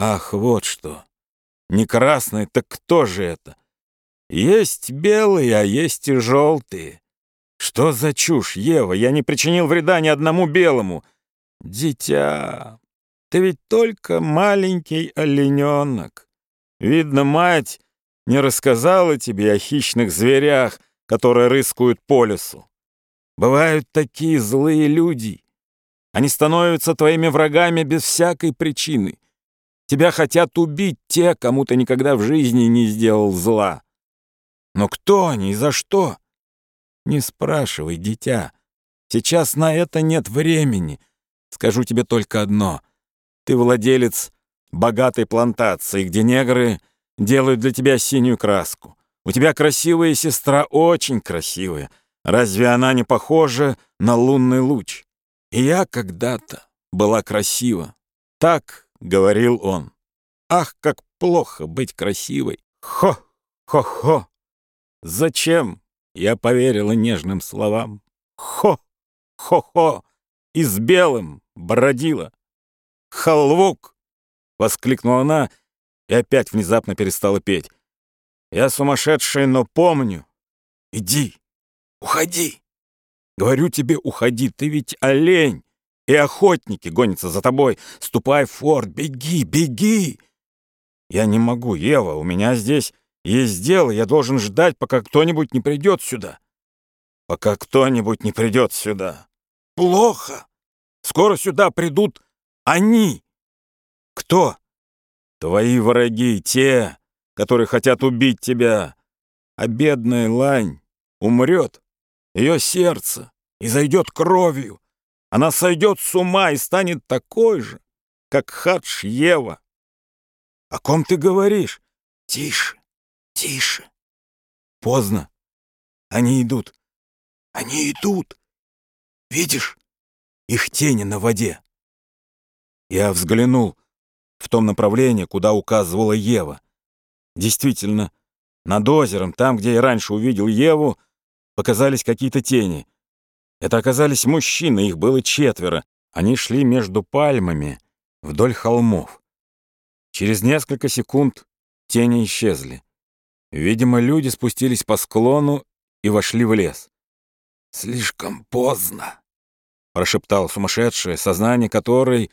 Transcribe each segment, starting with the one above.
Ах, вот что. Не красный, так кто же это? Есть белые, а есть и желтые. Что за чушь, Ева? Я не причинил вреда ни одному белому. Дитя, ты ведь только маленький олененок. Видно, мать не рассказала тебе о хищных зверях, которые рыскают по лесу. Бывают такие злые люди. Они становятся твоими врагами без всякой причины. Тебя хотят убить те, кому ты никогда в жизни не сделал зла. Но кто они и за что? Не спрашивай, дитя. Сейчас на это нет времени. Скажу тебе только одно. Ты владелец богатой плантации, где негры делают для тебя синюю краску. У тебя красивая сестра, очень красивая. Разве она не похожа на лунный луч? И я когда-то была красива. Так говорил он. Ах, как плохо быть красивой. Хо, хо-хо. Зачем я поверила нежным словам? Хо, хо-хо. И с белым бродила. Халвук! Воскликнула она и опять внезапно перестала петь. Я сумасшедшая, но помню. Иди, уходи. Говорю тебе, уходи, ты ведь олень, и охотники гонятся за тобой. Ступай в форт, беги, беги. Я не могу, Ева, у меня здесь есть дело, я должен ждать, пока кто-нибудь не придет сюда. Пока кто-нибудь не придет сюда. Плохо. Скоро сюда придут они. Кто? Твои враги, те, которые хотят убить тебя. А бедная лань умрет ее сердце и зайдет кровью. Она сойдет с ума и станет такой же, как Хадж Ева. О ком ты говоришь? Тише, тише. Поздно. Они идут. Они идут. Видишь? Их тени на воде. Я взглянул в том направлении, куда указывала Ева. Действительно, над озером, там, где я раньше увидел Еву, показались какие-то тени. Это оказались мужчины, их было четверо. Они шли между пальмами вдоль холмов. Через несколько секунд тени исчезли. Видимо, люди спустились по склону и вошли в лес. «Слишком поздно», — прошептал сумасшедшее, сознание которой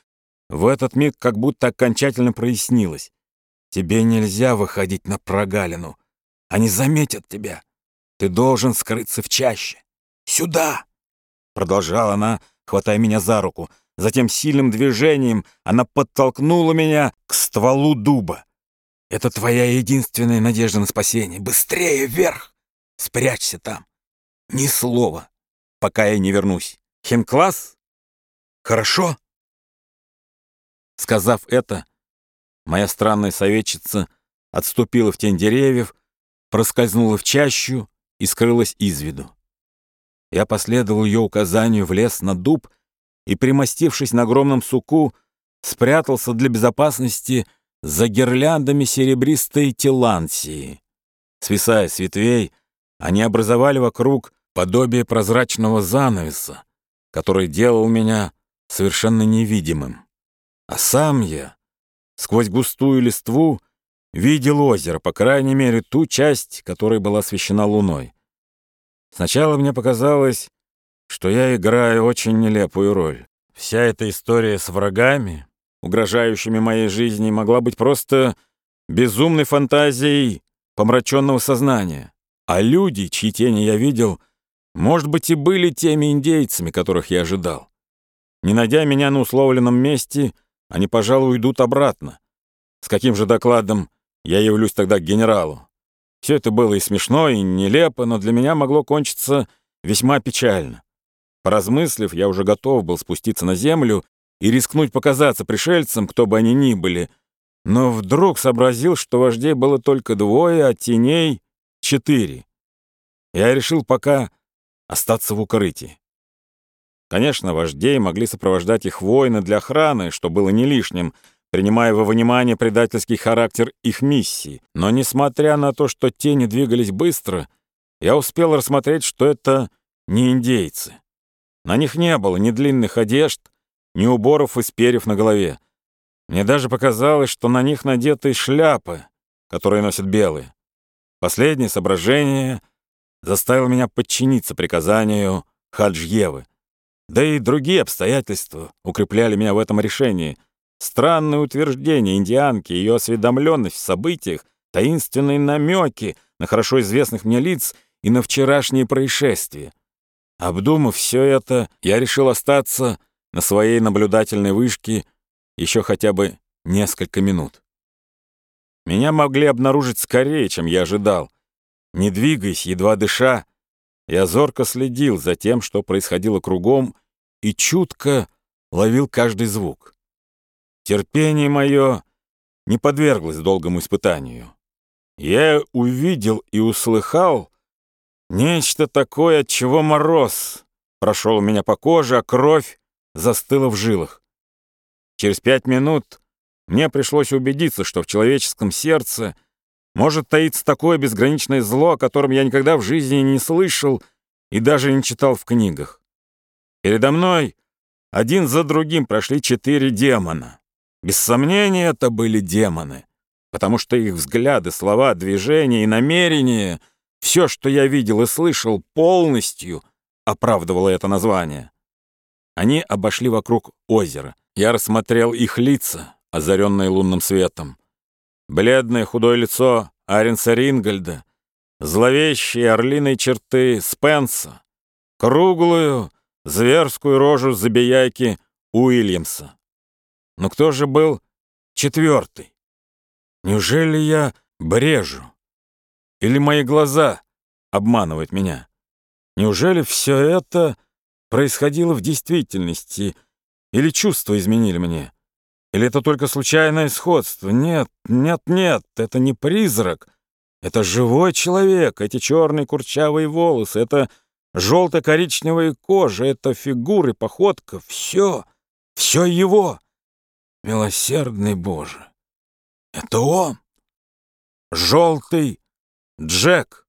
в этот миг как будто окончательно прояснилось. «Тебе нельзя выходить на прогалину. Они заметят тебя. Ты должен скрыться в чаще. Сюда!» Продолжала она, хватая меня за руку. Затем сильным движением она подтолкнула меня к стволу дуба. «Это твоя единственная надежда на спасение. Быстрее вверх! Спрячься там. Ни слова, пока я не вернусь. Хинкласс? Хорошо?» Сказав это, моя странная советчица отступила в тень деревьев, проскользнула в чащу и скрылась из виду. Я последовал ее указанию, влез на дуб и, примостившись на огромном суку, спрятался для безопасности за гирляндами серебристой телансии. Свисая с ветвей, они образовали вокруг подобие прозрачного занавеса, который делал меня совершенно невидимым. А сам я, сквозь густую листву, видел озеро, по крайней мере, ту часть, которая была освещена луной. Сначала мне показалось, что я играю очень нелепую роль. Вся эта история с врагами, угрожающими моей жизни, могла быть просто безумной фантазией помраченного сознания. А люди, чьи тени я видел, может быть, и были теми индейцами, которых я ожидал. Не найдя меня на условленном месте, они, пожалуй, уйдут обратно. С каким же докладом я явлюсь тогда к генералу? Все это было и смешно, и нелепо, но для меня могло кончиться весьма печально. Поразмыслив, я уже готов был спуститься на землю и рискнуть показаться пришельцам, кто бы они ни были, но вдруг сообразил, что вождей было только двое, а теней — четыре. Я решил пока остаться в укрытии. Конечно, вождей могли сопровождать их воины для охраны, что было не лишним, принимая во внимание предательский характер их миссии. Но несмотря на то, что тени двигались быстро, я успел рассмотреть, что это не индейцы. На них не было ни длинных одежд, ни уборов из перьев на голове. Мне даже показалось, что на них надеты шляпы, которые носят белые. Последнее соображение заставило меня подчиниться приказанию Хаджьевы. Да и другие обстоятельства укрепляли меня в этом решении. Странное утверждение индианки, ее осведомленность в событиях, таинственные намеки на хорошо известных мне лиц и на вчерашние происшествия. Обдумав все это, я решил остаться на своей наблюдательной вышке еще хотя бы несколько минут. Меня могли обнаружить скорее, чем я ожидал. Не двигаясь, едва дыша, я зорко следил за тем, что происходило кругом, и чутко ловил каждый звук. Терпение мое не подверглось долгому испытанию. Я увидел и услыхал нечто такое, от чего мороз прошел у меня по коже, а кровь застыла в жилах. Через пять минут мне пришлось убедиться, что в человеческом сердце может таиться такое безграничное зло, о котором я никогда в жизни не слышал и даже не читал в книгах. Передо мной один за другим прошли четыре демона. Без сомнения, это были демоны, потому что их взгляды, слова, движения и намерения, все, что я видел и слышал, полностью оправдывало это название. Они обошли вокруг озера. Я рассмотрел их лица, озаренные лунным светом. Бледное худое лицо Аренса Рингольда, зловещие орлиные черты Спенса, круглую, зверскую рожу забияйки Уильямса. Но кто же был четвертый? Неужели я брежу? Или мои глаза обманывают меня? Неужели все это происходило в действительности? Или чувства изменили мне? Или это только случайное сходство? Нет, нет, нет, это не призрак. Это живой человек, эти черные курчавые волосы, это желто-коричневая кожа, это фигуры, походка, все, все его. Милосердный Боже, это он, желтый Джек.